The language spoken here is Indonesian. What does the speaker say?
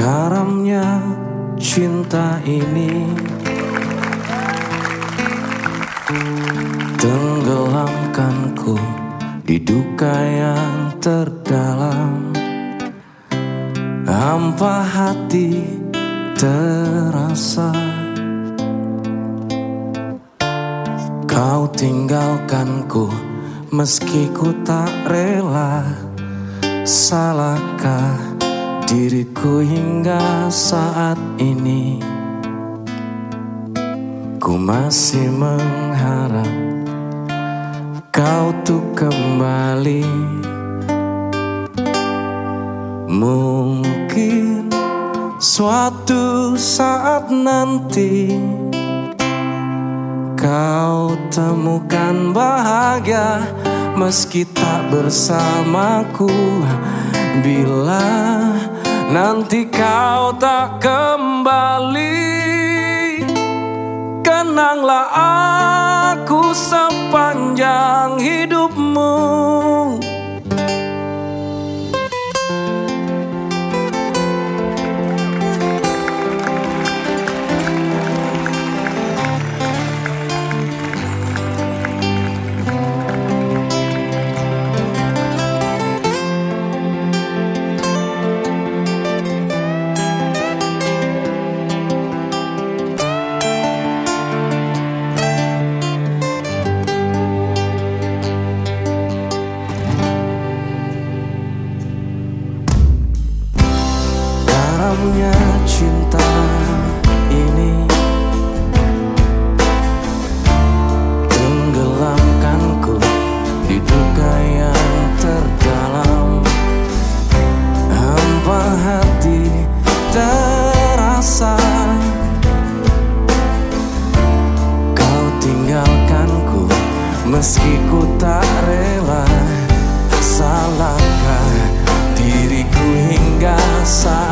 Garamnya cinta ini Tenggelamkanku di duka yang terdalam. Hampa hati terasa Kau tinggalkanku meski ku tak rela. Salahkah diriku hingga saat ini Ku masih mengharap kau tuh kembali. Mungkin suatu saat nanti Kau temukan bahagia meski tak bersamaku. Bila Nanti kau tak kembali. Kenanglah aku sepanjang hidupmu dalamnya cinta ini. Tenggelamkanku di duka yang terdalam. Hampa hati terasa. Kau tinggalkanku meski ku tak rela. Salahkah diriku hingga saat